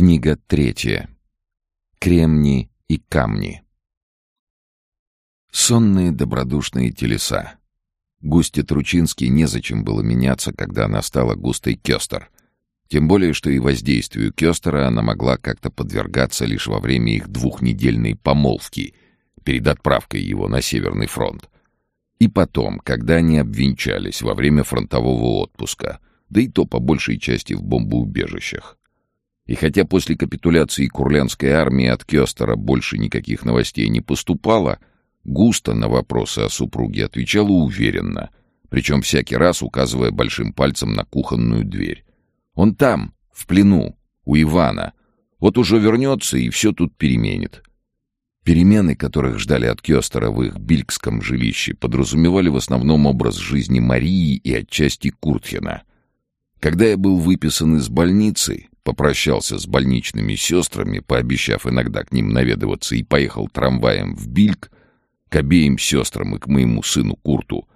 Книга третья. Кремни и камни. Сонные добродушные телеса. Густе Тручинский незачем было меняться, когда она стала густой Кёстер. Тем более, что и воздействию Кёстера она могла как-то подвергаться лишь во время их двухнедельной помолвки перед отправкой его на Северный фронт. И потом, когда они обвенчались во время фронтового отпуска, да и то по большей части в бомбоубежищах. И хотя после капитуляции Курлянской армии от Кёстера больше никаких новостей не поступало, Густо на вопросы о супруге отвечала уверенно, причем всякий раз указывая большим пальцем на кухонную дверь. «Он там, в плену, у Ивана. Вот уже вернется и все тут переменит». Перемены, которых ждали от Кёстера в их бильгском жилище, подразумевали в основном образ жизни Марии и отчасти Куртхена. Когда я был выписан из больницы, попрощался с больничными сестрами, пообещав иногда к ним наведываться, и поехал трамваем в Бильк, к обеим сестрам и к моему сыну Курту,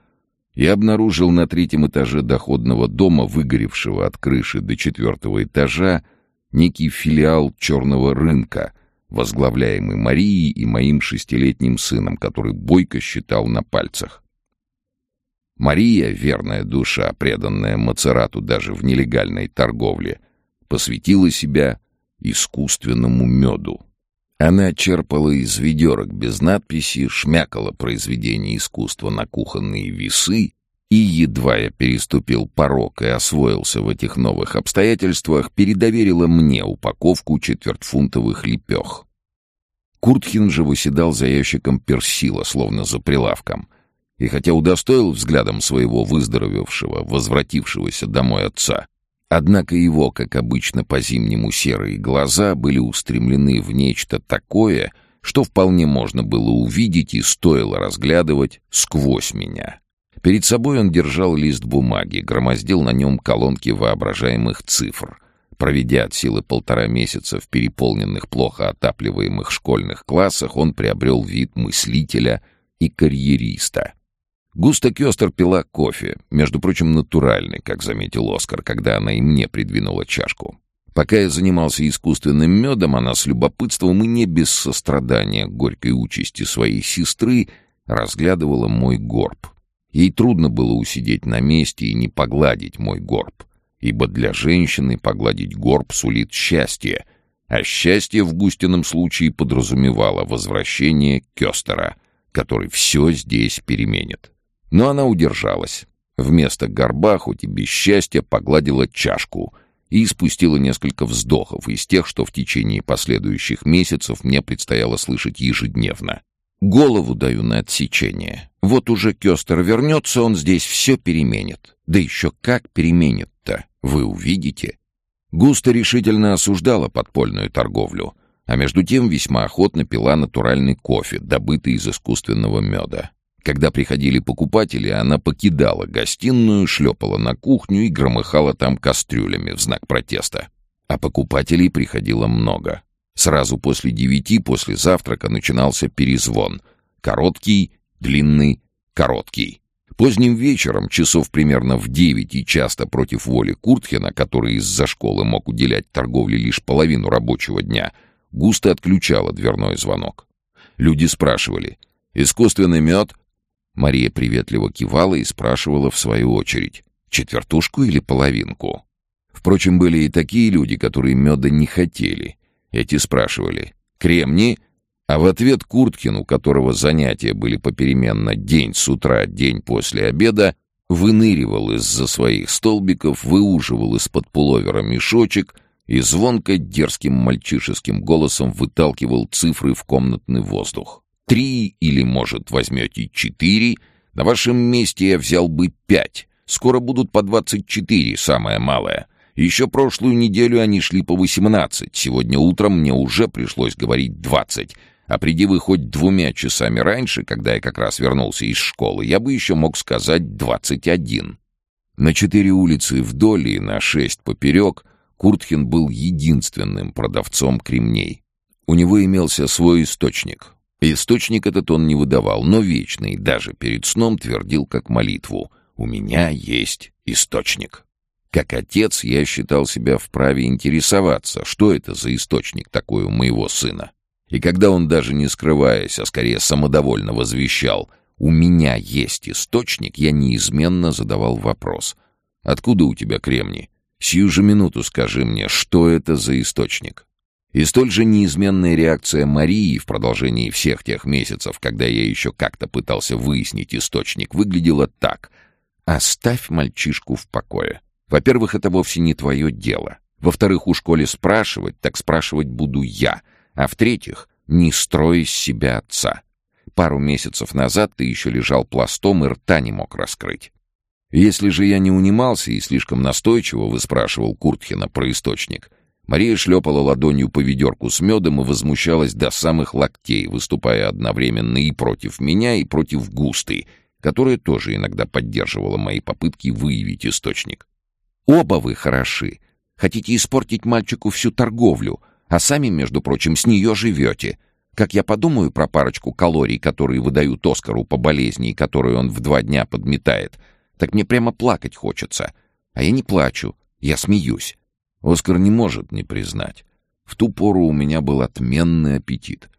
я обнаружил на третьем этаже доходного дома, выгоревшего от крыши до четвертого этажа, некий филиал черного рынка, возглавляемый Марией и моим шестилетним сыном, который бойко считал на пальцах. Мария, верная душа, преданная Мацерату даже в нелегальной торговле, посвятила себя искусственному меду. Она черпала из ведерок без надписи, шмякала произведения искусства на кухонные весы, и, едва я переступил порог и освоился в этих новых обстоятельствах, передоверила мне упаковку четвертьфунтовых лепех. Куртхин же выседал за ящиком персила, словно за прилавком. И хотя удостоил взглядом своего выздоровевшего, возвратившегося домой отца, Однако его, как обычно по-зимнему серые глаза, были устремлены в нечто такое, что вполне можно было увидеть и стоило разглядывать сквозь меня. Перед собой он держал лист бумаги, громоздил на нем колонки воображаемых цифр. Проведя от силы полтора месяца в переполненных, плохо отапливаемых школьных классах, он приобрел вид мыслителя и карьериста — Густо Кёстер пила кофе, между прочим, натуральный, как заметил Оскар, когда она и мне придвинула чашку. Пока я занимался искусственным медом, она с любопытством и не без сострадания горькой участи своей сестры разглядывала мой горб. Ей трудно было усидеть на месте и не погладить мой горб, ибо для женщины погладить горб сулит счастье, а счастье в Густином случае подразумевало возвращение Кёстера, который все здесь переменит. Но она удержалась. Вместо горба, хоть и без счастья, погладила чашку и испустила несколько вздохов из тех, что в течение последующих месяцев мне предстояло слышать ежедневно. Голову даю на отсечение. Вот уже Кёстер вернется, он здесь все переменит. Да еще как переменит-то, вы увидите. Густо решительно осуждала подпольную торговлю, а между тем весьма охотно пила натуральный кофе, добытый из искусственного меда. Когда приходили покупатели, она покидала гостиную, шлепала на кухню и громыхала там кастрюлями в знак протеста. А покупателей приходило много. Сразу после девяти, после завтрака, начинался перезвон. Короткий, длинный, короткий. Поздним вечером, часов примерно в девять и часто против воли Куртхена, который из-за школы мог уделять торговле лишь половину рабочего дня, густо отключала дверной звонок. Люди спрашивали «Искусственный мед? Мария приветливо кивала и спрашивала в свою очередь, четвертушку или половинку. Впрочем, были и такие люди, которые меда не хотели. Эти спрашивали «Кремни?» А в ответ Курткин, у которого занятия были попеременно день с утра, день после обеда, выныривал из-за своих столбиков, выуживал из-под пуловера мешочек и звонко дерзким мальчишеским голосом выталкивал цифры в комнатный воздух три или, может, возьмете четыре. На вашем месте я взял бы пять. Скоро будут по двадцать четыре, самое малое. Еще прошлую неделю они шли по восемнадцать. Сегодня утром мне уже пришлось говорить двадцать. А приди вы хоть двумя часами раньше, когда я как раз вернулся из школы, я бы еще мог сказать двадцать один. На четыре улицы вдоль и на шесть поперек Куртхин был единственным продавцом кремней. У него имелся свой источник, Источник этот он не выдавал, но вечный, даже перед сном твердил как молитву «У меня есть источник». Как отец я считал себя вправе интересоваться, что это за источник такой у моего сына. И когда он даже не скрываясь, а скорее самодовольно возвещал «У меня есть источник», я неизменно задавал вопрос «Откуда у тебя кремний? Сию же минуту скажи мне, что это за источник?» И столь же неизменная реакция Марии в продолжении всех тех месяцев, когда я еще как-то пытался выяснить источник, выглядела так. «Оставь мальчишку в покое. Во-первых, это вовсе не твое дело. Во-вторых, у школе спрашивать, так спрашивать буду я. А в-третьих, не строй из себя отца. Пару месяцев назад ты еще лежал пластом и рта не мог раскрыть. Если же я не унимался и слишком настойчиво выспрашивал Куртхина про источник, Мария шлепала ладонью по ведерку с медом и возмущалась до самых локтей, выступая одновременно и против меня, и против Густы, которая тоже иногда поддерживала мои попытки выявить источник. «Оба вы хороши. Хотите испортить мальчику всю торговлю, а сами, между прочим, с нее живете. Как я подумаю про парочку калорий, которые выдают Оскару по болезни, которую он в два дня подметает, так мне прямо плакать хочется. А я не плачу, я смеюсь. Оскар не может не признать. В ту пору у меня был отменный аппетит.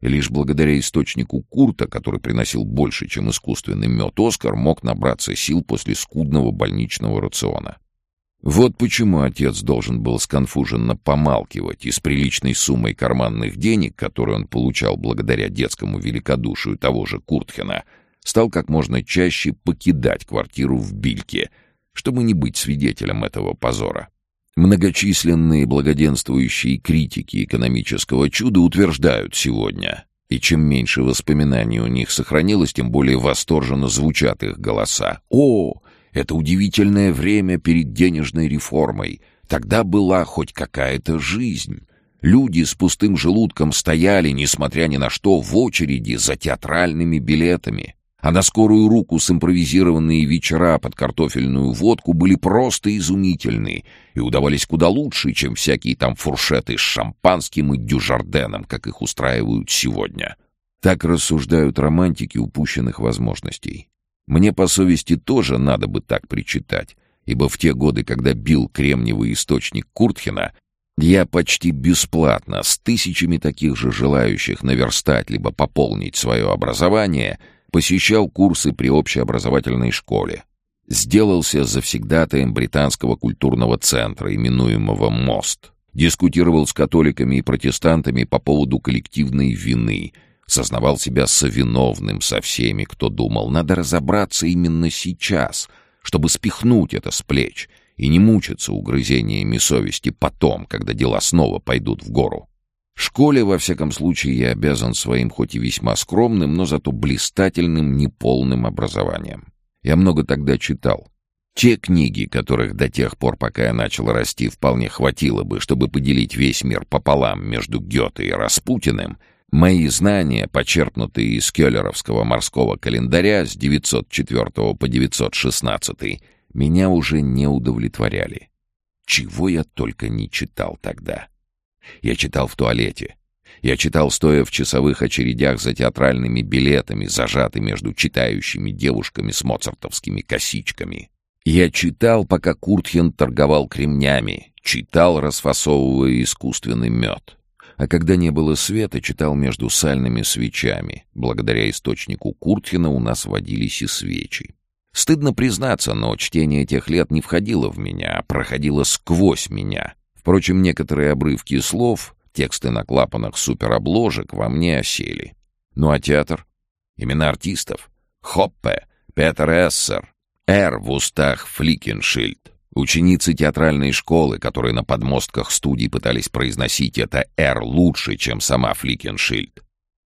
И лишь благодаря источнику Курта, который приносил больше, чем искусственный мед, Оскар мог набраться сил после скудного больничного рациона. Вот почему отец должен был сконфуженно помалкивать и с приличной суммой карманных денег, которые он получал благодаря детскому великодушию того же Куртхена, стал как можно чаще покидать квартиру в Бильке, чтобы не быть свидетелем этого позора. Многочисленные благоденствующие критики экономического чуда утверждают сегодня, и чем меньше воспоминаний у них сохранилось, тем более восторженно звучат их голоса. «О, это удивительное время перед денежной реформой. Тогда была хоть какая-то жизнь». Люди с пустым желудком стояли, несмотря ни на что, в очереди за театральными билетами а на скорую руку симпровизированные вечера под картофельную водку были просто изумительны и удавались куда лучше, чем всякие там фуршеты с шампанским и дюжарденом, как их устраивают сегодня. Так рассуждают романтики упущенных возможностей. Мне по совести тоже надо бы так причитать, ибо в те годы, когда бил кремниевый источник Куртхена, я почти бесплатно с тысячами таких же желающих наверстать либо пополнить свое образование — посещал курсы при общеобразовательной школе, сделался завсегдатаем британского культурного центра, именуемого «Мост», дискутировал с католиками и протестантами по поводу коллективной вины, сознавал себя совиновным со всеми, кто думал, надо разобраться именно сейчас, чтобы спихнуть это с плеч и не мучиться угрызениями совести потом, когда дела снова пойдут в гору. Школе, во всяком случае, я обязан своим хоть и весьма скромным, но зато блистательным неполным образованием. Я много тогда читал. Те книги, которых до тех пор, пока я начал расти, вполне хватило бы, чтобы поделить весь мир пополам между Гёте и Распутиным, мои знания, почерпнутые из Келлеровского морского календаря с 904 по 916, меня уже не удовлетворяли. Чего я только не читал тогда. Я читал в туалете. Я читал, стоя в часовых очередях за театральными билетами, зажатый между читающими девушками с моцартовскими косичками. Я читал, пока Куртхен торговал кремнями, читал, расфасовывая искусственный мед. А когда не было света, читал между сальными свечами. Благодаря источнику Куртхена у нас водились и свечи. Стыдно признаться, но чтение тех лет не входило в меня, а проходило сквозь меня — Впрочем, некоторые обрывки слов, тексты на клапанах суперобложек во мне осели. Ну а театр? Имена артистов? Хоппе, Петер Эссер, Эр в устах Фликеншильд. Ученицы театральной школы, которые на подмостках студий пытались произносить это «Р» лучше, чем сама Фликеншильд.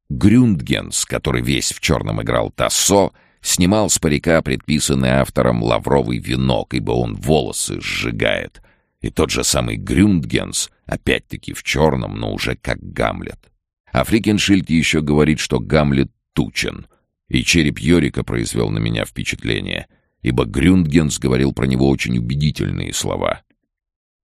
Грюндгенс, который весь в черном играл Тассо, снимал с парика предписанный автором лавровый венок, ибо он волосы сжигает — и тот же самый Грюндгенс, опять-таки в черном, но уже как Гамлет. А Фрикеншильд еще говорит, что Гамлет тучен. И череп Йорика произвел на меня впечатление, ибо Грюндгенс говорил про него очень убедительные слова.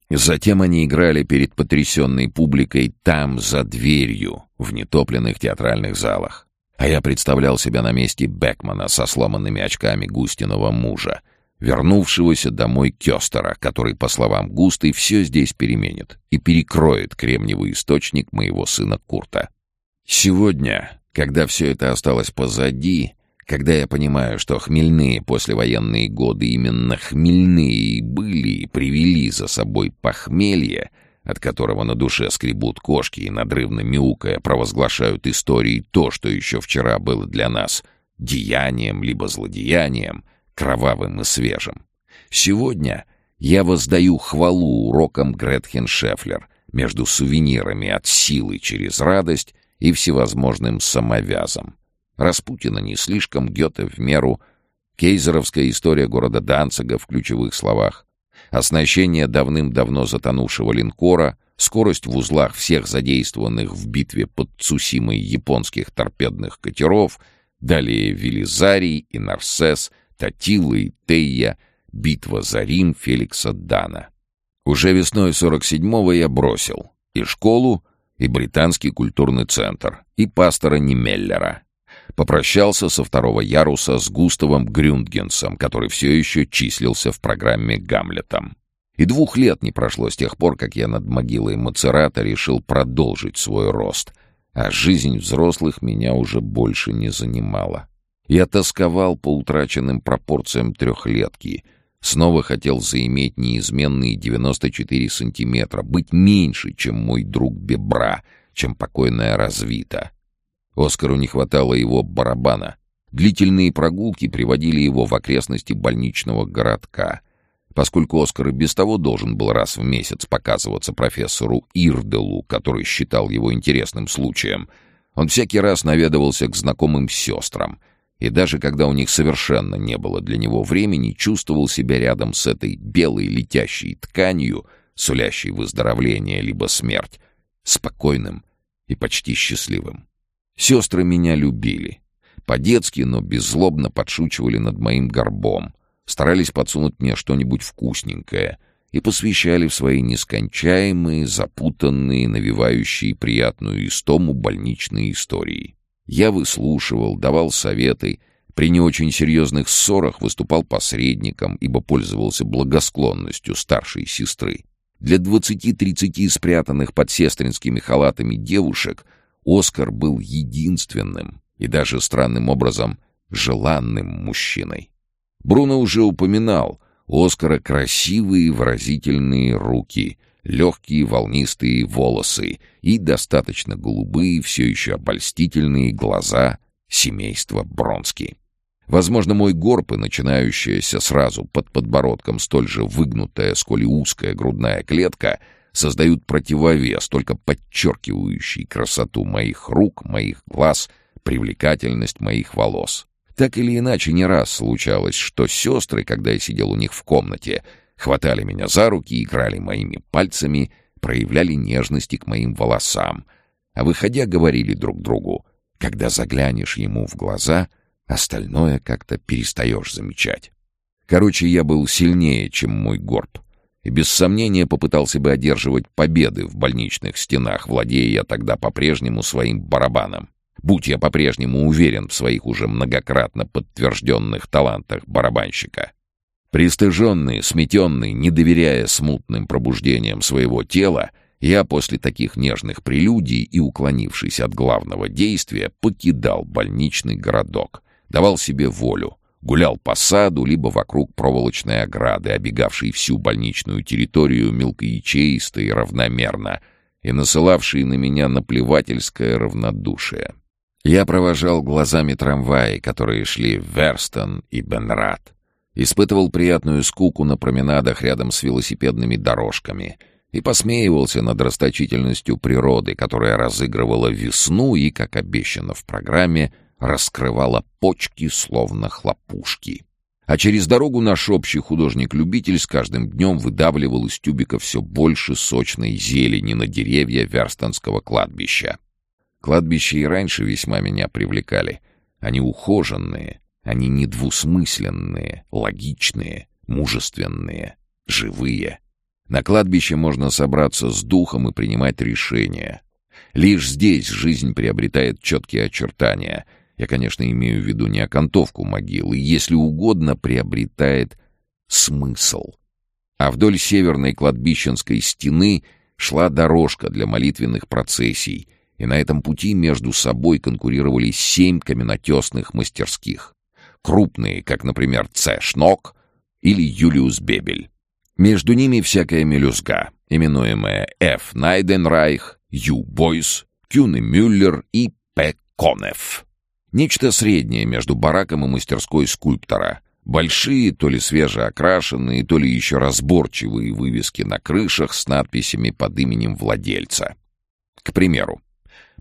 Затем они играли перед потрясенной публикой там, за дверью, в нетопленных театральных залах. А я представлял себя на месте Бекмана со сломанными очками Густиного мужа, вернувшегося домой Кёстера, который, по словам Густой, все здесь переменит и перекроет кремниевый источник моего сына Курта. Сегодня, когда все это осталось позади, когда я понимаю, что хмельные послевоенные годы именно хмельные и были и привели за собой похмелье, от которого на душе скребут кошки и надрывно мяукая провозглашают истории то, что еще вчера было для нас деянием либо злодеянием — кровавым и свежим. Сегодня я воздаю хвалу урокам Гретхен Шефлер между сувенирами от силы через радость и всевозможным самовязом. Распутина не слишком, Гёте в меру, кейзеровская история города Данцига в ключевых словах, оснащение давным-давно затонувшего линкора, скорость в узлах всех задействованных в битве под Цусимой японских торпедных катеров, далее Велизарий и Нарсес — Татила и Тея, битва за Рим Феликса Дана. Уже весной 47-го я бросил и школу, и британский культурный центр, и пастора Немеллера. Попрощался со второго яруса с Густавом Грюндгенсом, который все еще числился в программе «Гамлетом». И двух лет не прошло с тех пор, как я над могилой Мацерата решил продолжить свой рост, а жизнь взрослых меня уже больше не занимала. Я тосковал по утраченным пропорциям трехлетки. Снова хотел заиметь неизменные 94 сантиметра, быть меньше, чем мой друг Бебра, чем покойная Развита. Оскару не хватало его барабана. Длительные прогулки приводили его в окрестности больничного городка. Поскольку Оскар и без того должен был раз в месяц показываться профессору Ирделу, который считал его интересным случаем, он всякий раз наведывался к знакомым сестрам — и даже когда у них совершенно не было для него времени, чувствовал себя рядом с этой белой летящей тканью, сулящей выздоровление либо смерть, спокойным и почти счастливым. Сестры меня любили. По-детски, но беззлобно подшучивали над моим горбом, старались подсунуть мне что-нибудь вкусненькое и посвящали в свои нескончаемые, запутанные, навевающие приятную истому больничные истории. Я выслушивал, давал советы, при не очень серьезных ссорах выступал посредником, ибо пользовался благосклонностью старшей сестры. Для двадцати-тридцати спрятанных под сестринскими халатами девушек Оскар был единственным и даже странным образом желанным мужчиной. Бруно уже упоминал, у Оскара красивые выразительные руки — легкие волнистые волосы и достаточно голубые, все еще обольстительные глаза семейства Бронски. Возможно, мой горб и начинающаяся сразу под подбородком столь же выгнутая, сколь и узкая грудная клетка создают противовес, только подчеркивающий красоту моих рук, моих глаз, привлекательность моих волос. Так или иначе, не раз случалось, что сестры, когда я сидел у них в комнате, хватали меня за руки, играли моими пальцами, проявляли нежности к моим волосам, а выходя говорили друг другу, когда заглянешь ему в глаза, остальное как-то перестаешь замечать. Короче, я был сильнее, чем мой горб, и без сомнения попытался бы одерживать победы в больничных стенах, владея я тогда по-прежнему своим барабаном. Будь я по-прежнему уверен в своих уже многократно подтвержденных талантах барабанщика — Пристыженный, сметенный, не доверяя смутным пробуждениям своего тела, я после таких нежных прелюдий и уклонившись от главного действия, покидал больничный городок, давал себе волю, гулял по саду либо вокруг проволочной ограды, обегавшей всю больничную территорию мелкоячеисто и равномерно, и насылавшей на меня наплевательское равнодушие. Я провожал глазами трамваи, которые шли в Верстон и Бенрад — испытывал приятную скуку на променадах рядом с велосипедными дорожками и посмеивался над расточительностью природы, которая разыгрывала весну и, как обещано в программе, раскрывала почки, словно хлопушки. А через дорогу наш общий художник-любитель с каждым днем выдавливал из тюбика все больше сочной зелени на деревья Верстонского кладбища. Кладбища и раньше весьма меня привлекали. Они ухоженные, они недвусмысленные, логичные, мужественные, живые. На кладбище можно собраться с духом и принимать решения. Лишь здесь жизнь приобретает четкие очертания. Я, конечно, имею в виду не окантовку могилы, если угодно, приобретает смысл. А вдоль северной кладбищенской стены шла дорожка для молитвенных процессий, и на этом пути между собой конкурировали семь каменотесных мастерских. Крупные, как, например, Ц. Шнок или Юлиус Бебель. Между ними всякая мелюзга, именуемая Ф. Найденрайх, Ю. Бойс, Кюне Мюллер и П. Конеф. Нечто среднее между бараком и мастерской скульптора. Большие, то ли свежеокрашенные, то ли еще разборчивые вывески на крышах с надписями под именем владельца. К примеру,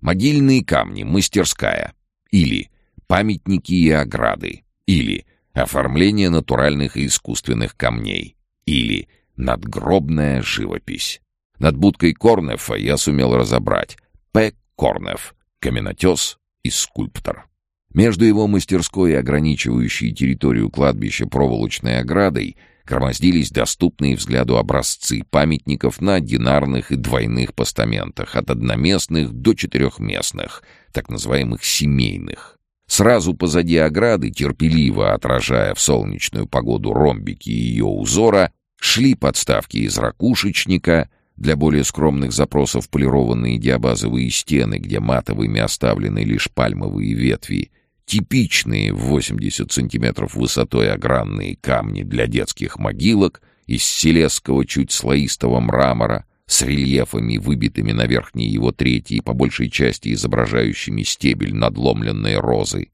могильные камни, мастерская, или памятники и ограды, или оформление натуральных и искусственных камней, или надгробная живопись. Над будкой Корнефа я сумел разобрать П. Корнеф, каменотес и скульптор. Между его мастерской ограничивающей территорию кладбища проволочной оградой громоздились доступные взгляду образцы памятников на динарных и двойных постаментах, от одноместных до четырехместных, так называемых семейных. Сразу позади ограды, терпеливо отражая в солнечную погоду ромбики ее узора, шли подставки из ракушечника, для более скромных запросов полированные диабазовые стены, где матовыми оставлены лишь пальмовые ветви, типичные в 80 сантиметров высотой огранные камни для детских могилок из селесского чуть слоистого мрамора с рельефами, выбитыми на верхней его трети по большей части изображающими стебель надломленной розы.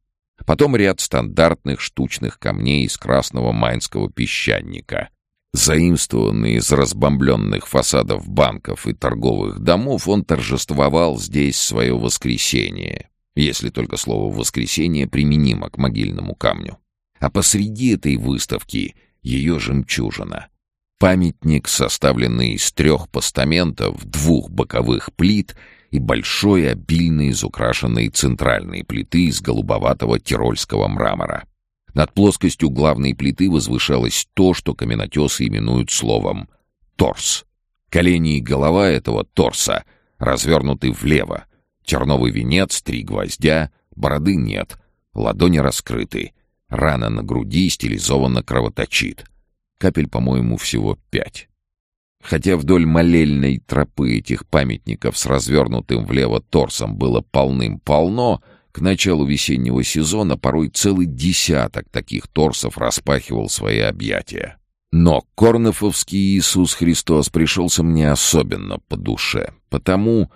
Потом ряд стандартных штучных камней из красного майнского песчаника. Заимствованный из разбомбленных фасадов банков и торговых домов, он торжествовал здесь свое воскресенье, если только слово «воскресенье» применимо к могильному камню. А посреди этой выставки ее жемчужина. Памятник, составленный из трех постаментов, двух боковых плит и большой, обильно изукрашенной центральной плиты из голубоватого тирольского мрамора. Над плоскостью главной плиты возвышалось то, что каменотесы именуют словом «торс». Колени и голова этого торса развернуты влево, Терновый венец, три гвоздя, бороды нет, ладони раскрыты, рана на груди стилизованно кровоточит. Капель, по-моему, всего пять. Хотя вдоль молельной тропы этих памятников с развернутым влево торсом было полным-полно, к началу весеннего сезона порой целый десяток таких торсов распахивал свои объятия. Но Корнефовский Иисус Христос пришелся мне особенно по душе, потому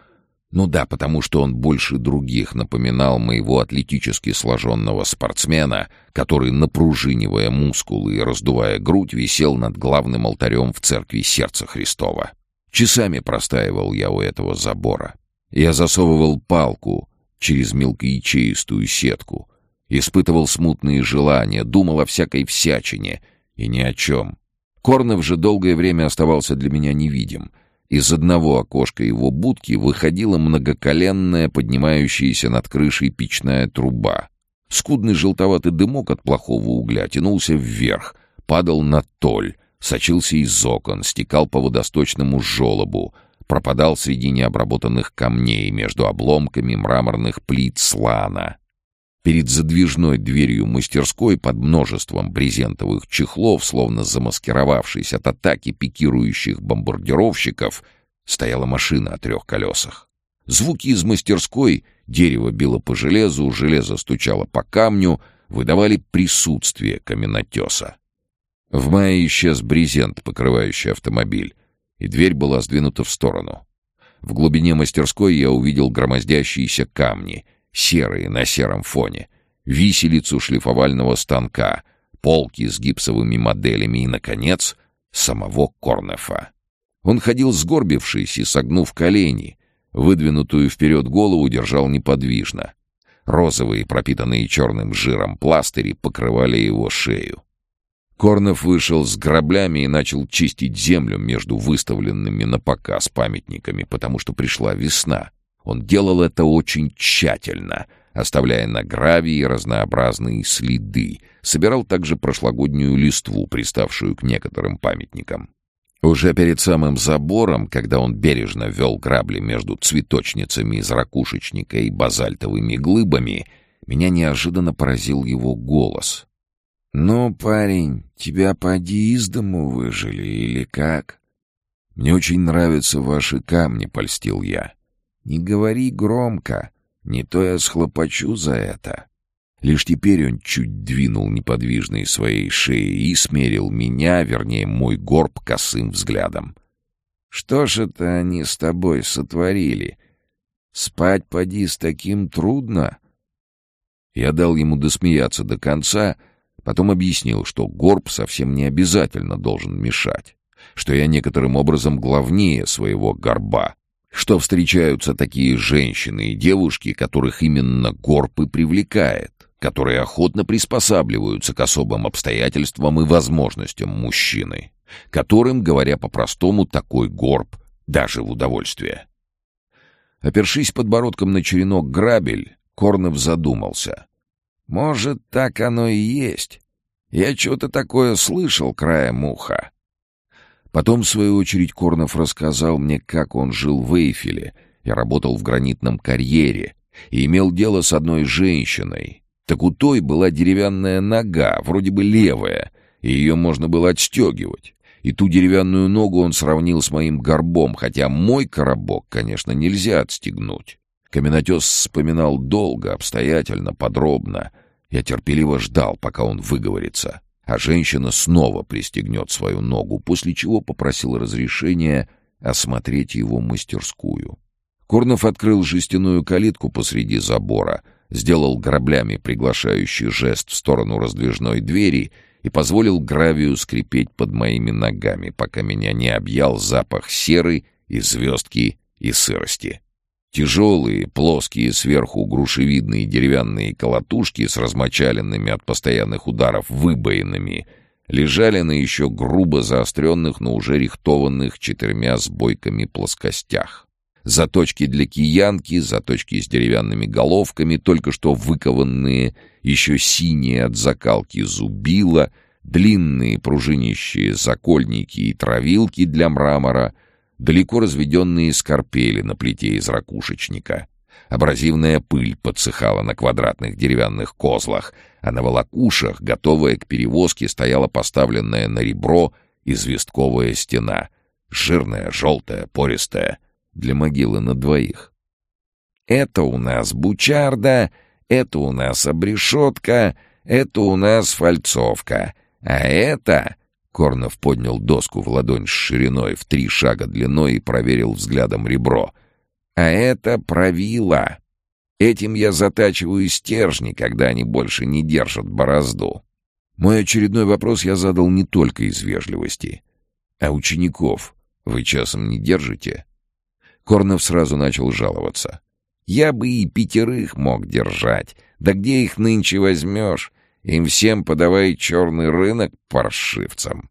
ну да, потому что он больше других напоминал моего атлетически сложенного спортсмена, который, напружинивая мускулы и раздувая грудь, висел над главным алтарем в церкви Сердца Христова. Часами простаивал я у этого забора. Я засовывал палку через мелкоячеистую сетку, испытывал смутные желания, думал о всякой всячине и ни о чем. Корнев же долгое время оставался для меня невидим — из одного окошка его будки выходила многоколенная, поднимающаяся над крышей печная труба. Скудный желтоватый дымок от плохого угля тянулся вверх, падал на толь, сочился из окон, стекал по водосточному желобу, пропадал среди необработанных камней между обломками мраморных плит слана. Перед задвижной дверью мастерской под множеством брезентовых чехлов, словно замаскировавшись от атаки пикирующих бомбардировщиков, стояла машина о трех колесах. Звуки из мастерской, дерево било по железу, железо стучало по камню, выдавали присутствие каменотеса. В мае исчез брезент, покрывающий автомобиль, и дверь была сдвинута в сторону. В глубине мастерской я увидел громоздящиеся камни — серые на сером фоне, виселицу шлифовального станка, полки с гипсовыми моделями и, наконец, самого Корнефа. Он ходил сгорбившись и согнув колени, выдвинутую вперед голову держал неподвижно. Розовые, пропитанные черным жиром пластыри покрывали его шею. Корнев вышел с граблями и начал чистить землю между выставленными на показ памятниками, потому что пришла весна. Он делал это очень тщательно, оставляя на гравии разнообразные следы, собирал также прошлогоднюю листву, приставшую к некоторым памятникам. Уже перед самым забором, когда он бережно вел грабли между цветочницами из ракушечника и базальтовыми глыбами, меня неожиданно поразил его голос. «Ну, парень, тебя поди из дому выжили или как?» «Мне очень нравятся ваши камни», — польстил я. «Не говори громко, не то я схлопочу за это». Лишь теперь он чуть двинул неподвижной своей шеей и смерил меня, вернее, мой горб косым взглядом. «Что ж это они с тобой сотворили? Спать поди с таким трудно?» Я дал ему досмеяться до конца, потом объяснил, что горб совсем не обязательно должен мешать, что я некоторым образом главнее своего горба, что встречаются такие женщины и девушки, которых именно горб и привлекает, которые охотно приспосабливаются к особым обстоятельствам и возможностям мужчины, которым, говоря по-простому, такой горб даже в удовольствие. Опершись подбородком на черенок грабель, Корнов задумался. «Может, так оно и есть. Я что-то такое слышал краем уха». Потом, в свою очередь, Корнов рассказал мне, как он жил в Эйфеле и работал в гранитном карьере, и имел дело с одной женщиной, так у той была деревянная нога, вроде бы левая, и ее можно было отстегивать. И ту деревянную ногу он сравнил с моим горбом, хотя мой коробок, конечно, нельзя отстегнуть. Каменотес вспоминал долго, обстоятельно, подробно. Я терпеливо ждал, пока он выговорится. А женщина снова пристегнет свою ногу, после чего попросил разрешения осмотреть его мастерскую. Корнов открыл жестяную калитку посреди забора — сделал граблями приглашающий жест в сторону раздвижной двери и позволил гравию скрипеть под моими ногами, пока меня не объял запах серы и звездки и сырости. Тяжелые, плоские сверху грушевидные деревянные колотушки с размочаленными от постоянных ударов выбоинами лежали на еще грубо заостренных, но уже рихтованных четырьмя сбойками плоскостях. Заточки для киянки, заточки с деревянными головками, только что выкованные, еще синие от закалки зубила, длинные пружинищие закольники и травилки для мрамора, далеко разведенные скорпели на плите из ракушечника. Абразивная пыль подсыхала на квадратных деревянных козлах, а на волокушах, готовая к перевозке, стояла поставленная на ребро известковая стена. Жирная, желтая, пористая — для могилы на двоих. «Это у нас бучарда, это у нас обрешетка, это у нас фальцовка, а это...» Корнов поднял доску в ладонь с шириной в три шага длиной и проверил взглядом ребро. «А это правило. Этим я затачиваю стержни, когда они больше не держат борозду». Мой очередной вопрос я задал не только из вежливости. «А учеников вы часом не держите?» Корнов сразу начал жаловаться. «Я бы и пятерых мог держать. Да где их нынче возьмешь? Им всем подавай черный рынок паршивцам».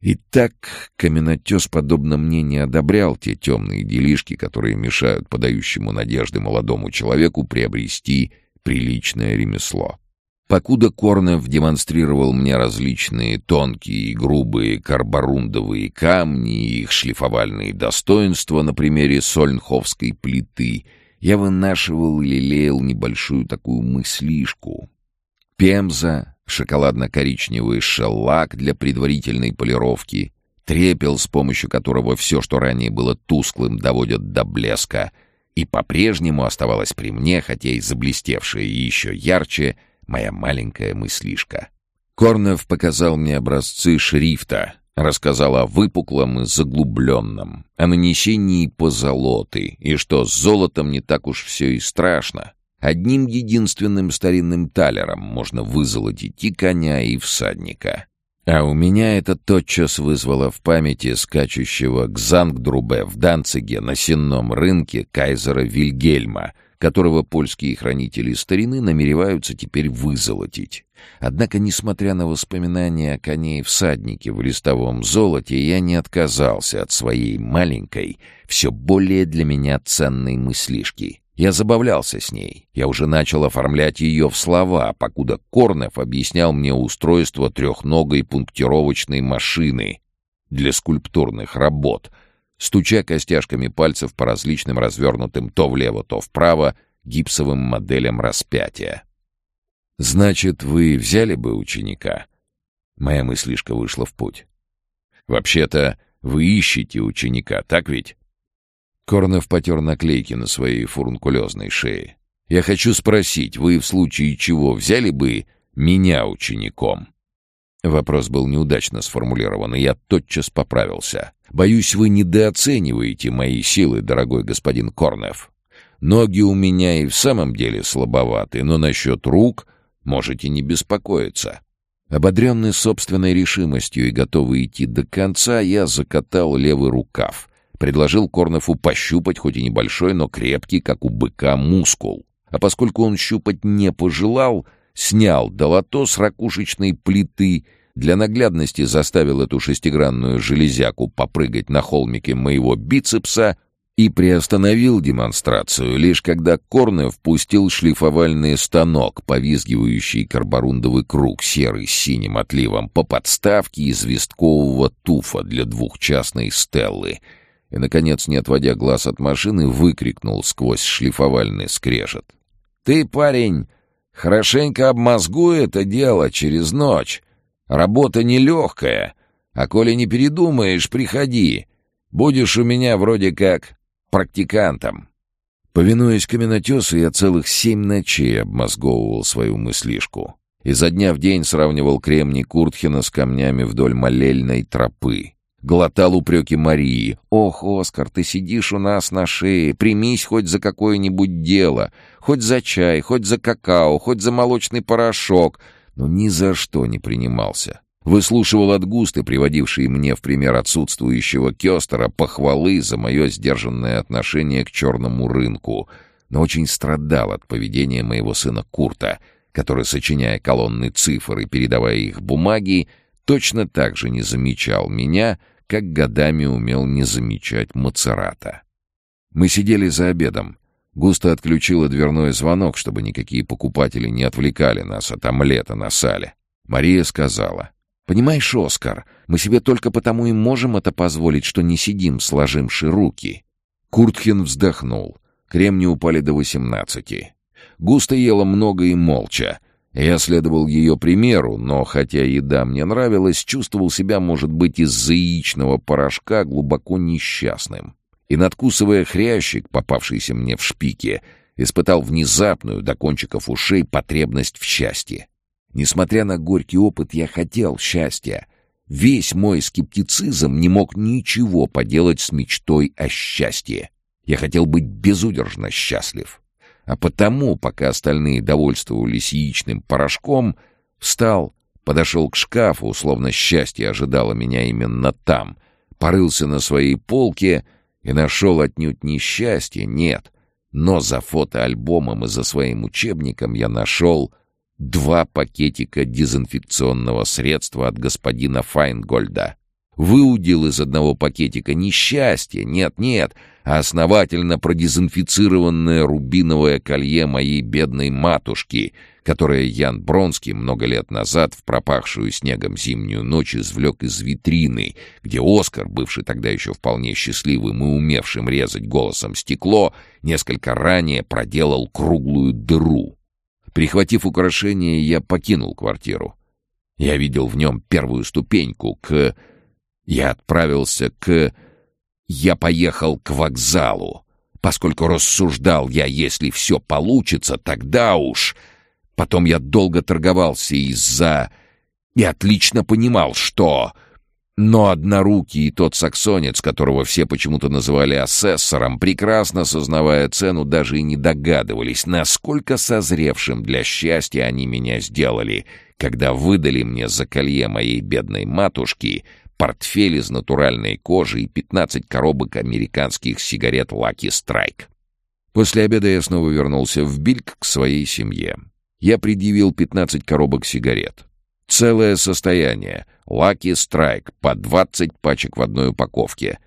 И так каменотес, подобно мне, не одобрял те темные делишки, которые мешают подающему надежды молодому человеку приобрести приличное ремесло. Покуда Корнев демонстрировал мне различные тонкие и грубые карборундовые камни и их шлифовальные достоинства на примере сольнховской плиты, я вынашивал и лелеял небольшую такую мыслишку. Пемза, шоколадно-коричневый шеллак для предварительной полировки, трепел, с помощью которого все, что ранее было тусклым, доводят до блеска, и по-прежнему оставалось при мне, хотя и заблестевшее еще ярче — моя маленькая мыслишка. Корнев показал мне образцы шрифта, рассказал о выпуклом и заглубленном, о нанесении позолоты, и что с золотом не так уж все и страшно. Одним единственным старинным талером можно вызолотить и коня, и всадника. А у меня это тотчас вызвало в памяти скачущего к Зангдрубе в Данциге на сенном рынке кайзера Вильгельма — которого польские хранители старины намереваются теперь вызолотить. Однако, несмотря на воспоминания о коне и всаднике в листовом золоте, я не отказался от своей маленькой, все более для меня ценной мыслишки. Я забавлялся с ней. Я уже начал оформлять ее в слова, покуда Корнев объяснял мне устройство трехногой пунктировочной машины для скульптурных работ — стуча костяшками пальцев по различным развернутым то влево, то вправо гипсовым моделям распятия. «Значит, вы взяли бы ученика?» Моя мыслишка вышла в путь. «Вообще-то вы ищете ученика, так ведь?» Корнов потер наклейки на своей фурункулезной шее. «Я хочу спросить, вы в случае чего взяли бы меня учеником?» Вопрос был неудачно сформулирован, и я тотчас поправился. «Боюсь, вы недооцениваете мои силы, дорогой господин Корнев. Ноги у меня и в самом деле слабоваты, но насчет рук можете не беспокоиться». Ободренный собственной решимостью и готовый идти до конца, я закатал левый рукав. Предложил Корнефу пощупать хоть и небольшой, но крепкий, как у быка, мускул. А поскольку он щупать не пожелал, снял долото с ракушечной плиты, для наглядности заставил эту шестигранную железяку попрыгать на холмике моего бицепса и приостановил демонстрацию, лишь когда Корнев впустил шлифовальный станок, повизгивающий карборундовый круг серый с синим отливом по подставке известкового туфа для двухчастной стеллы — и, наконец, не отводя глаз от машины, выкрикнул сквозь шлифовальный скрежет. «Ты, парень, хорошенько обмозгуй это дело через ночь. Работа нелегкая, а коли не передумаешь, приходи. Будешь у меня вроде как практикантом». Повинуясь каменотесу, я целых семь ночей обмозговывал свою мыслишку. Изо дня в день сравнивал кремний Куртхена с камнями вдоль молельной тропы глотал упреки Марии. «Ох, Оскар, ты сидишь у нас на шее, примись хоть за какое-нибудь дело, хоть за чай, хоть за какао, хоть за молочный порошок». Но ни за что не принимался. Выслушивал от густы, приводившие мне в пример отсутствующего Кёстера, похвалы за мое сдержанное отношение к черному рынку, но очень страдал от поведения моего сына Курта, который, сочиняя колонны цифр и передавая их бумаги, точно так же не замечал меня — как годами умел не замечать Мацерата. Мы сидели за обедом. Густо отключила дверной звонок, чтобы никакие покупатели не отвлекали нас от омлета на сале. Мария сказала, «Понимаешь, Оскар, мы себе только потому и можем это позволить, что не сидим, сложимши руки». Куртхин вздохнул. Кремни упали до восемнадцати. Густо ела много и молча, я следовал ее примеру, но, хотя еда мне нравилась, чувствовал себя, может быть, из-за яичного порошка глубоко несчастным. И, надкусывая хрящик, попавшийся мне в шпике, испытал внезапную до кончиков ушей потребность в счастье. Несмотря на горький опыт, я хотел счастья. Весь мой скептицизм не мог ничего поделать с мечтой о счастье. Я хотел быть безудержно счастлив. А потому, пока остальные довольствовались яичным порошком, встал, подошел к шкафу, словно счастье ожидало меня именно там, порылся на своей полке и нашел отнюдь не счастье, нет, но за фотоальбомом и за своим учебником я нашел два пакетика дезинфекционного средства от господина Файнгольда. Выудил из одного пакетика несчастье, нет-нет, а основательно продезинфицированное рубиновое колье моей бедной матушки, которое Ян Бронский много лет назад в пропахшую снегом зимнюю ночь извлек из витрины, где Оскар, бывший тогда еще вполне счастливым и умевшим резать голосом стекло, несколько ранее проделал круглую дыру. Прихватив украшение, я покинул квартиру. Я видел в нем первую ступеньку к... Я отправился к я поехал к вокзалу, поскольку рассуждал я, если все получится, тогда уж... Потом я долго торговался из-за... И отлично понимал, что... Но однорукий тот саксонец, которого все почему-то называли асессором, прекрасно сознавая цену, даже и не догадывались, насколько созревшим для счастья они меня сделали, когда выдали мне за колье моей бедной матушки портфель из натуральной кожи и 15 коробок американских сигарет Lucky Strike. После обеда я снова вернулся в Бильк к своей семье. Я предъявил 15 коробок сигарет. Целое состояние. Lucky Strike по 20 пачек в одной упаковке.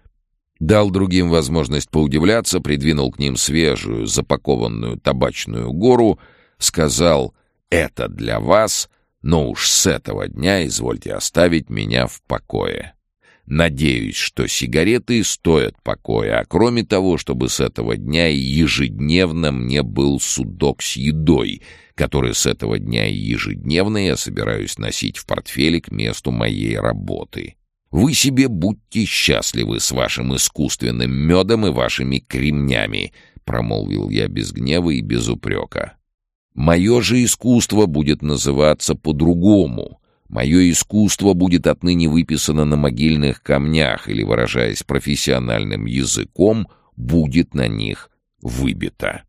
Дал другим возможность поудивляться, придвинул к ним свежую, запакованную табачную гору, сказал «Это для вас», но уж с этого дня извольте оставить меня в покое. Надеюсь, что сигареты стоят покоя, а кроме того, чтобы с этого дня ежедневно мне был судок с едой, который с этого дня ежедневно я собираюсь носить в портфеле к месту моей работы. Вы себе будьте счастливы с вашим искусственным медом и вашими кремнями, промолвил я без гнева и без упрека. Мое же искусство будет называться по-другому. Мое искусство будет отныне выписано на могильных камнях или, выражаясь профессиональным языком, будет на них выбито.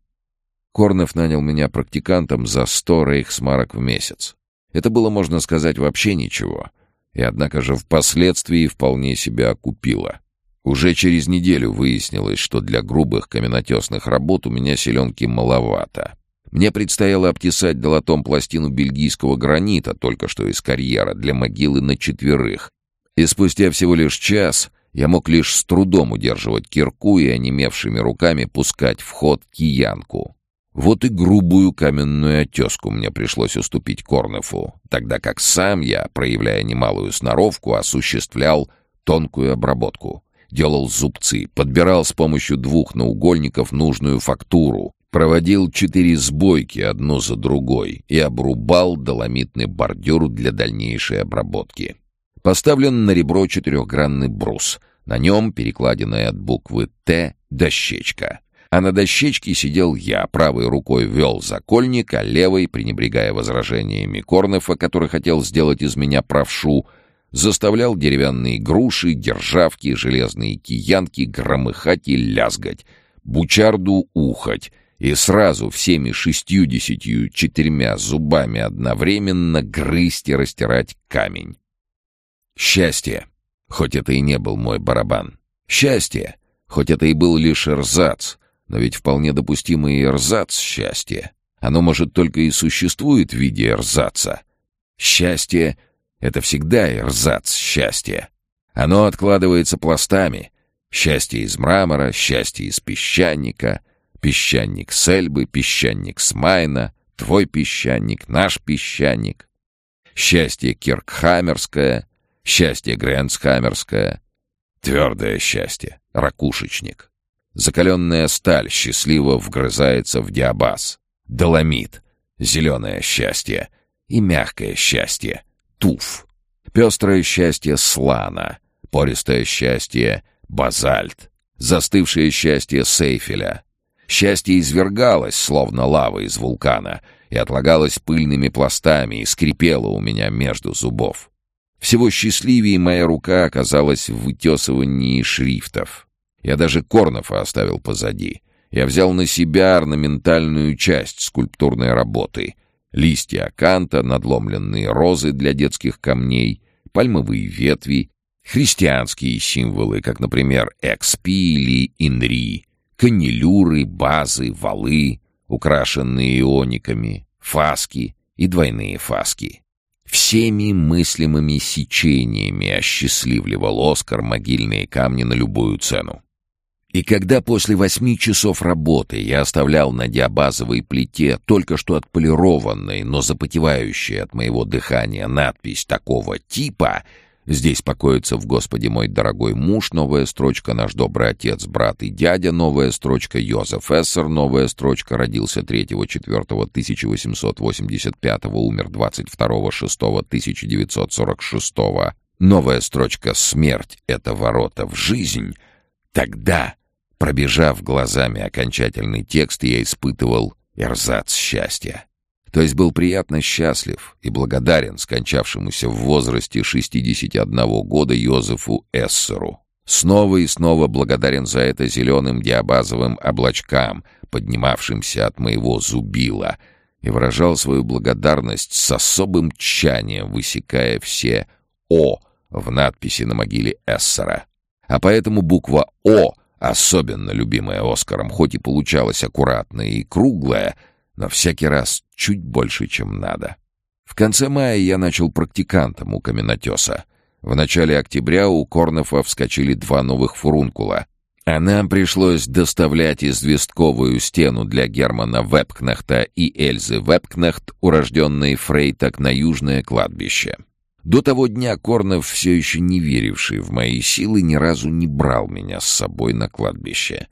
Корнев нанял меня практикантом за сто рейхсмарок в месяц. Это было, можно сказать, вообще ничего. И однако же впоследствии вполне себя окупило. Уже через неделю выяснилось, что для грубых каменотесных работ у меня селенки маловато. Мне предстояло обтесать долотом пластину бельгийского гранита, только что из карьера, для могилы на четверых. И спустя всего лишь час я мог лишь с трудом удерживать кирку и онемевшими руками пускать в ход киянку. Вот и грубую каменную отеску мне пришлось уступить Корнефу, тогда как сам я, проявляя немалую сноровку, осуществлял тонкую обработку. Делал зубцы, подбирал с помощью двух наугольников нужную фактуру, проводил четыре сбойки одну за другой и обрубал доломитный бордюр для дальнейшей обработки. Поставлен на ребро четырехгранный брус. На нем перекладенная от буквы «Т» дощечка. А на дощечке сидел я, правой рукой вел закольник, а левой, пренебрегая возражениями Корнефа, который хотел сделать из меня правшу, заставлял деревянные груши, державки, железные киянки громыхать и лязгать, бучарду ухать — и сразу всеми шестьюдесятью четырьмя зубами одновременно грызть и растирать камень. Счастье, хоть это и не был мой барабан. Счастье, хоть это и был лишь эрзац, но ведь вполне допустимый эрзац счастья. Оно, может, только и существует в виде эрзаца. Счастье — это всегда эрзац счастья. Оно откладывается пластами. Счастье из мрамора, счастье из песчаника — Песчаник с Эльбы, песчаник с Майна, твой песчаник, наш песчаник. Счастье Киркхаммерское, счастье Грэнсхаммерское. Твердое счастье, ракушечник. Закаленная сталь счастливо вгрызается в диабаз. Доломит, зеленое счастье. И мягкое счастье, туф. Пестрое счастье слана, пористое счастье базальт, застывшее счастье сейфеля — Счастье извергалось, словно лава из вулкана, и отлагалось пыльными пластами и скрипело у меня между зубов. Всего счастливее моя рука оказалась в вытесывании шрифтов. Я даже Корнова оставил позади. Я взял на себя орнаментальную часть скульптурной работы. Листья аканта, надломленные розы для детских камней, пальмовые ветви, христианские символы, как, например, «экспи» или «инри», канилюры, базы, валы, украшенные иониками, фаски и двойные фаски. Всеми мыслимыми сечениями осчастливливал Оскар могильные камни на любую цену. И когда после восьми часов работы я оставлял на диабазовой плите только что отполированной, но запотевающей от моего дыхания надпись такого типа — Здесь покоится в Господе мой дорогой муж, новая строчка, наш добрый отец, брат и дядя, новая строчка, Йозеф Эссер, новая строчка, родился 3-4-1885, умер 22-6-1946, новая строчка «Смерть — это ворота в жизнь», тогда, пробежав глазами окончательный текст, я испытывал эрзац счастья то есть был приятно счастлив и благодарен скончавшемуся в возрасте 61 года Йозефу Эссеру. Снова и снова благодарен за это зеленым диабазовым облачкам, поднимавшимся от моего зубила, и выражал свою благодарность с особым тщанием, высекая все «О» в надписи на могиле Эссера. А поэтому буква «О», особенно любимая Оскаром, хоть и получалась аккуратная и круглая, но всякий раз чуть больше, чем надо. В конце мая я начал практикантом у каменотеса. В начале октября у Корнефа вскочили два новых фурункула, а нам пришлось доставлять известковую стену для Германа Вебкнехта и Эльзы Вебкнехт, урожденной Фрейтак, на южное кладбище. До того дня Корнев, все еще не веривший в мои силы, ни разу не брал меня с собой на кладбище.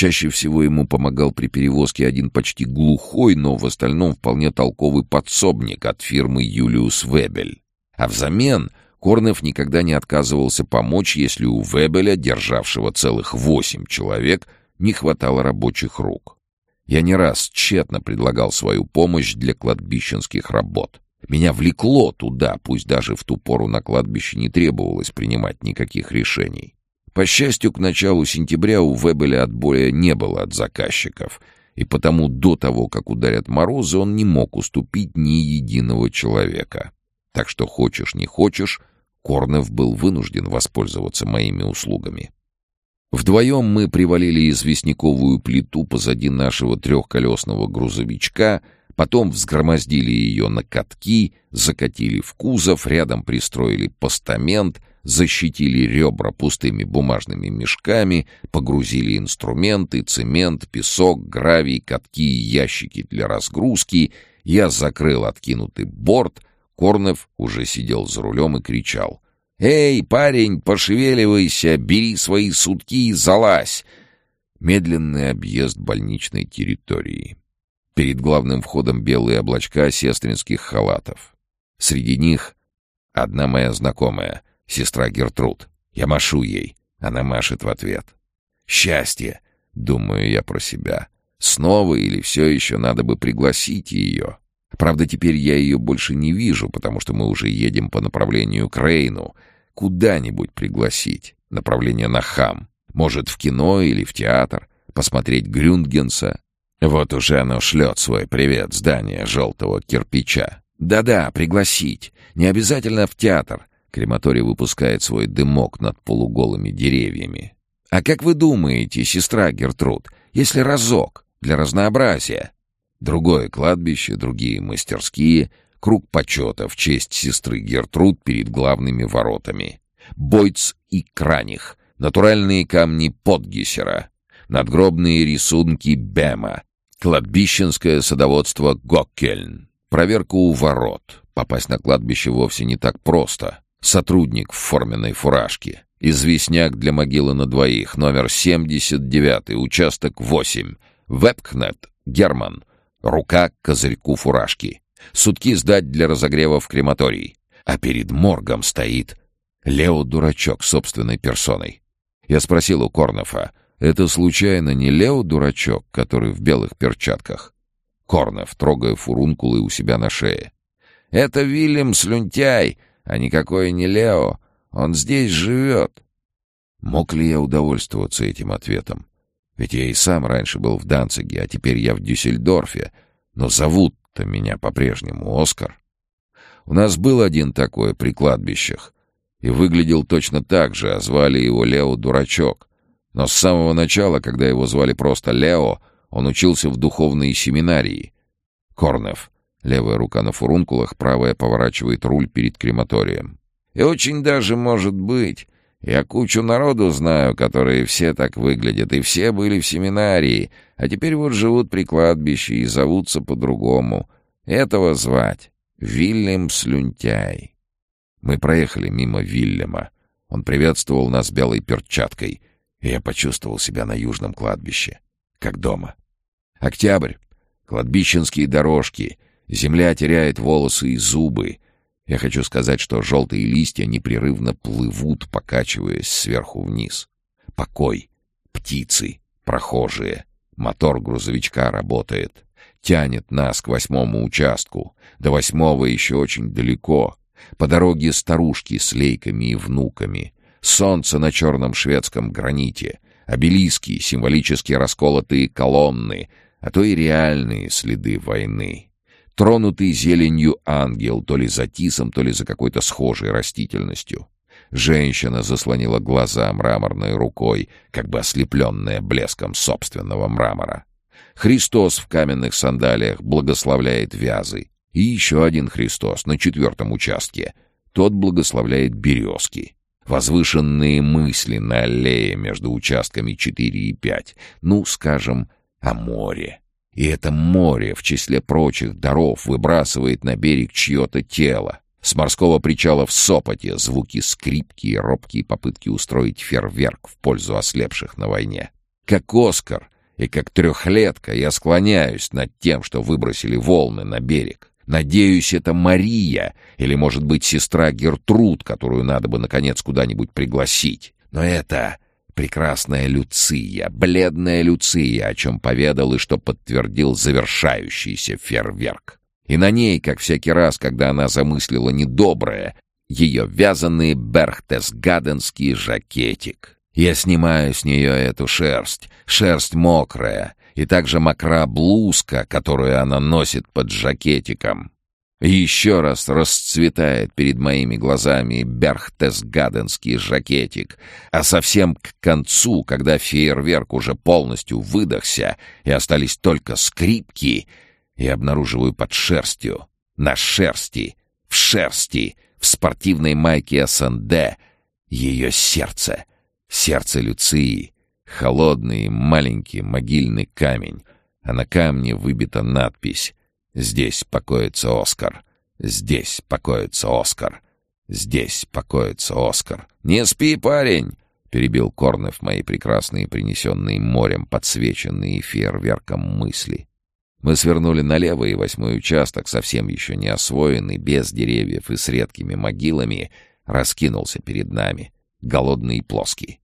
Чаще всего ему помогал при перевозке один почти глухой, но в остальном вполне толковый подсобник от фирмы Юлиус Вебель. А взамен Корнев никогда не отказывался помочь, если у Вебеля, державшего целых восемь человек, не хватало рабочих рук. Я не раз тщетно предлагал свою помощь для кладбищенских работ. Меня влекло туда, пусть даже в ту пору на кладбище не требовалось принимать никаких решений. По счастью, к началу сентября у Вебеля отбоя не было от заказчиков, и потому до того, как ударят морозы, он не мог уступить ни единого человека. Так что хочешь не хочешь, Корнев был вынужден воспользоваться моими услугами. Вдвоем мы привалили известняковую плиту позади нашего трехколесного грузовичка — Потом взгромоздили ее на катки, закатили в кузов, рядом пристроили постамент, защитили ребра пустыми бумажными мешками, погрузили инструменты, цемент, песок, гравий, катки и ящики для разгрузки. Я закрыл откинутый борт. Корнев уже сидел за рулем и кричал. «Эй, парень, пошевеливайся, бери свои сутки и залазь!» Медленный объезд больничной территории. Перед главным входом белые облачка сестринских халатов. Среди них одна моя знакомая, сестра Гертруд. Я машу ей, она машет в ответ. «Счастье!» — думаю я про себя. Снова или все еще надо бы пригласить ее. Правда, теперь я ее больше не вижу, потому что мы уже едем по направлению к Рейну. Куда-нибудь пригласить. Направление на Хам. Может, в кино или в театр. Посмотреть Грюндгенса вот уже оно шлет свой привет здания желтого кирпича. Да-да, пригласить. Не обязательно в театр. Крематорий выпускает свой дымок над полуголыми деревьями. А как вы думаете, сестра Гертруд, если разок, для разнообразия? Другое кладбище, другие мастерские, круг почета в честь сестры Гертруд перед главными воротами. Бойц и Краних, натуральные камни Подгисера, надгробные рисунки Бема, Кладбищенское садоводство Гоккельн. Проверка у ворот. Попасть на кладбище вовсе не так просто. Сотрудник в форменной фуражке. Известняк для могилы на двоих. Номер 79, участок 8. Вебкнет. Герман. Рука к козырьку фуражки. Сутки сдать для разогрева в крематорий. А перед моргом стоит Лео Дурачок собственной персоной. Я спросил у Корнефа, это случайно не Лео-дурачок, который в белых перчатках? Корнев, трогая фурункулы у себя на шее. Это Вильям Слюнтяй, а никакой не Лео. Он здесь живет. Мог ли я удовольствоваться этим ответом? Ведь я и сам раньше был в Данциге, а теперь я в Дюссельдорфе. Но зовут-то меня по-прежнему Оскар. У нас был один такой при кладбищах. И выглядел точно так же, а звали его Лео Дурачок. Но с самого начала, когда его звали просто Лео, он учился в духовной семинарии. Корнев. Левая рука на фурункулах, правая поворачивает руль перед крематорием. И очень даже может быть. Я кучу народу знаю, которые все так выглядят, и все были в семинарии, а теперь вот живут при кладбище и зовутся по-другому. Этого звать Вильям Слюнтяй. Мы проехали мимо Вильяма. Он приветствовал нас белой перчаткой — и я почувствовал себя на южном кладбище, как дома. Октябрь, кладбищенские дорожки, земля теряет волосы и зубы. Я хочу сказать, что желтые листья непрерывно плывут, покачиваясь сверху вниз. Покой, птицы, прохожие. Мотор грузовичка работает. Тянет нас к восьмому участку. До восьмого еще очень далеко. По дороге старушки с лейками и внуками — солнце на черном шведском граните, обелиски, символически расколотые колонны, а то и реальные следы войны. Тронутый зеленью ангел, то ли за тисом, то ли за какой-то схожей растительностью. Женщина заслонила глаза мраморной рукой, как бы ослепленная блеском собственного мрамора. Христос в каменных сандалиях благословляет вязы. И еще один Христос на четвертом участке. Тот благословляет березки возвышенные мысли на аллее между участками 4 и 5. Ну, скажем, о море. И это море в числе прочих даров выбрасывает на берег чье-то тело. С морского причала в Сопоте звуки скрипки и робкие попытки устроить фейерверк в пользу ослепших на войне. Как Оскар и как трехлетка я склоняюсь над тем, что выбросили волны на берег. Надеюсь, это Мария или, может быть, сестра Гертруд, которую надо бы, наконец, куда-нибудь пригласить. Но это прекрасная Люция, бледная Люция, о чем поведал и что подтвердил завершающийся фейерверк. И на ней, как всякий раз, когда она замыслила недоброе, ее вязаный берхтесгаденский жакетик. Я снимаю с нее эту шерсть, шерсть мокрая, и также мокра блузка, которую она носит под жакетиком. Еще раз расцветает перед моими глазами берхтесгаденский жакетик, а совсем к концу, когда фейерверк уже полностью выдохся и остались только скрипки, я обнаруживаю под шерстью, на шерсти, в шерсти, в спортивной майке СНД ее сердце, сердце Люции, холодный маленький могильный камень, а на камне выбита надпись Здесь покоится Оскар. Здесь покоится Оскар. Здесь покоится Оскар. «Не спи, парень!» — перебил Корнев мои прекрасные, принесенные морем, подсвеченные фейерверком мысли. Мы свернули налево, и восьмой участок, совсем еще не освоенный, без деревьев и с редкими могилами, раскинулся перед нами, голодный и плоский.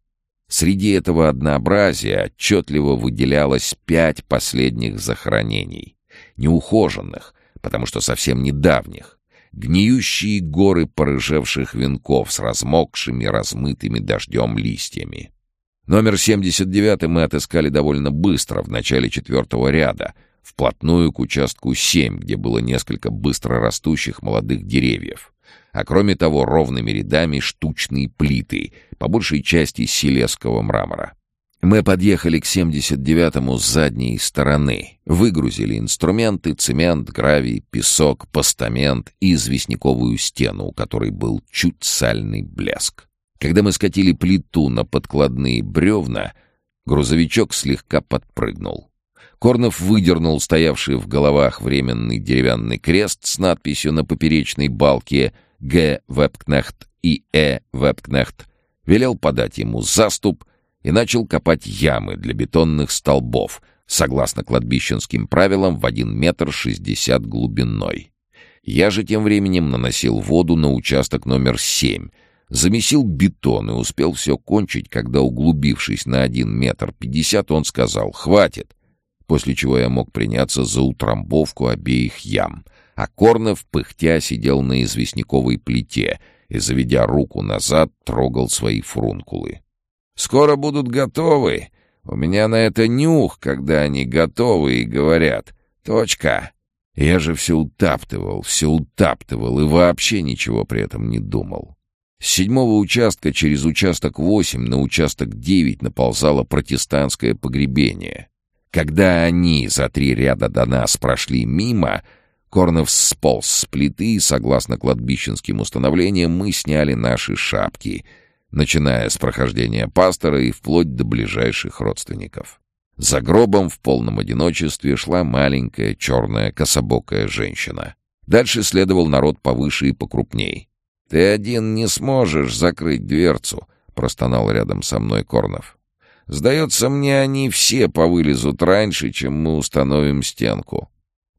Среди этого однообразия отчетливо выделялось пять последних захоронений неухоженных, потому что совсем недавних, гниющие горы порыжевших венков с размокшими, размытыми дождем листьями. Номер 79 мы отыскали довольно быстро, в начале четвертого ряда, вплотную к участку 7, где было несколько быстро растущих молодых деревьев. А кроме того, ровными рядами штучные плиты, по большей части силесского мрамора. Мы подъехали к 79-му с задней стороны, выгрузили инструменты, цемент, гравий, песок, постамент и известняковую стену, у которой был чуть сальный блеск. Когда мы скатили плиту на подкладные бревна, грузовичок слегка подпрыгнул. Корнов выдернул стоявший в головах временный деревянный крест с надписью на поперечной балке «Г. Вебкнехт» и «Э. Вебкнехт», велел подать ему заступ — и начал копать ямы для бетонных столбов, согласно кладбищенским правилам, в 1 метр 60 глубиной. Я же тем временем наносил воду на участок номер 7, замесил бетон и успел все кончить, когда, углубившись на 1 метр 50, он сказал «хватит», после чего я мог приняться за утрамбовку обеих ям, а Корнов, пыхтя, сидел на известняковой плите и, заведя руку назад, трогал свои фрункулы. Скоро будут готовы. У меня на это нюх, когда они готовы и говорят. Точка. Я же все утаптывал, все утаптывал и вообще ничего при этом не думал. С седьмого участка через участок восемь на участок девять наползало протестантское погребение. Когда они за три ряда до нас прошли мимо, Корнов сполз с плиты, и, согласно кладбищенским установлениям, мы сняли наши шапки — начиная с прохождения пастора и вплоть до ближайших родственников. За гробом в полном одиночестве шла маленькая черная кособокая женщина. Дальше следовал народ повыше и покрупней. «Ты один не сможешь закрыть дверцу», — простонал рядом со мной Корнов. «Сдается мне, они все повылезут раньше, чем мы установим стенку».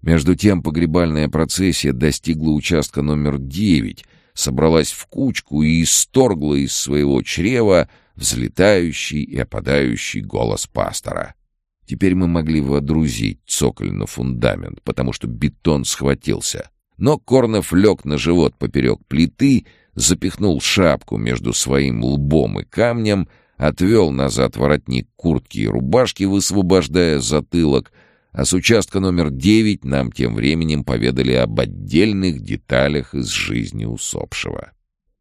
Между тем погребальная процессия достигла участка номер девять, собралась в кучку и исторгла из своего чрева взлетающий и опадающий голос пастора. Теперь мы могли водрузить цоколь на фундамент, потому что бетон схватился. Но Корнов лег на живот поперек плиты, запихнул шапку между своим лбом и камнем, отвел назад воротник куртки и рубашки, высвобождая затылок — а с участка номер девять нам тем временем поведали об отдельных деталях из жизни усопшего.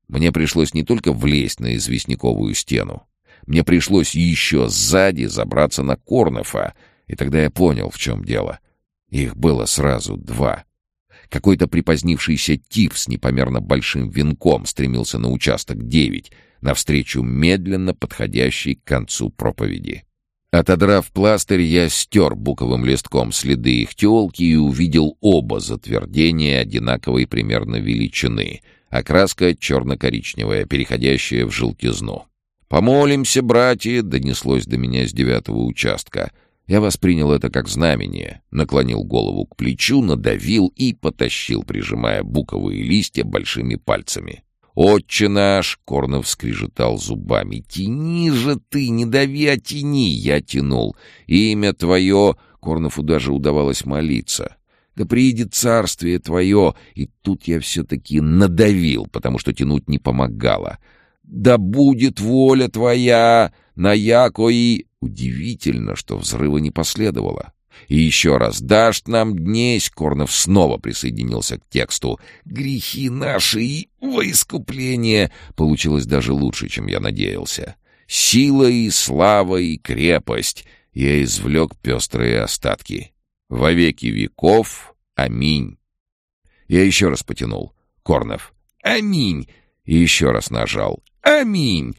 Мне пришлось не только влезть на известняковую стену. Мне пришлось еще сзади забраться на Корнефа, и тогда я понял, в чем дело. Их было сразу два. Какой-то припозднившийся тип с непомерно большим венком стремился на участок девять, навстречу медленно подходящей к концу проповеди. Отодрав пластырь, я стер буковым листком следы их телки и увидел оба затвердения одинаковой примерно величины. Окраска черно-коричневая, переходящая в желтизну. «Помолимся, братья!» — донеслось до меня с девятого участка. Я воспринял это как знамение, наклонил голову к плечу, надавил и потащил, прижимая буковые листья большими пальцами. «Отче наш!» — Корнов скрижетал зубами. «Тяни же ты, не дави, а тяни!» Я тянул. «Имя твое!» — Корнову даже удавалось молиться. «Да приидет царствие твое!» И тут я все-таки надавил, потому что тянуть не помогало. «Да будет воля твоя! На яко и...» Удивительно, что взрыва не последовало. И еще раз «Дашь нам днесь!» Корнов снова присоединился к тексту. «Грехи наши и во искупление!» Получилось даже лучше, чем я надеялся. «Сила и слава и крепость!» Я извлек пестрые остатки. «Во веки веков! Аминь!» Я еще раз потянул. Корнов. «Аминь!» И еще раз нажал. «Аминь!»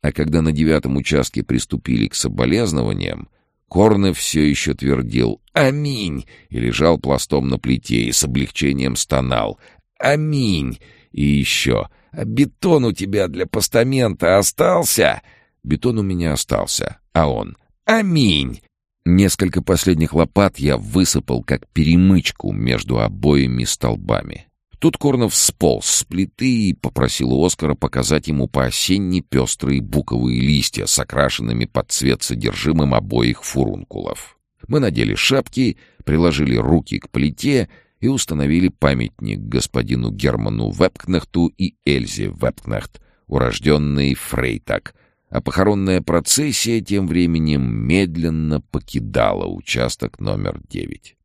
А когда на девятом участке приступили к соболезнованиям, Корнев все еще твердил «Аминь!» и лежал пластом на плите и с облегчением стонал «Аминь!» И еще «А бетон у тебя для постамента остался?» Бетон у меня остался, а он «Аминь!» Несколько последних лопат я высыпал как перемычку между обоими столбами. Тут Корнов сполз с плиты и попросил у Оскара показать ему по-осенне пестрые буковые листья с окрашенными под цвет содержимым обоих фурункулов. Мы надели шапки, приложили руки к плите и установили памятник господину Герману Вепкнехту и Эльзе Вепкнехт, урожденной Фрейтак, а похоронная процессия тем временем медленно покидала участок номер девять.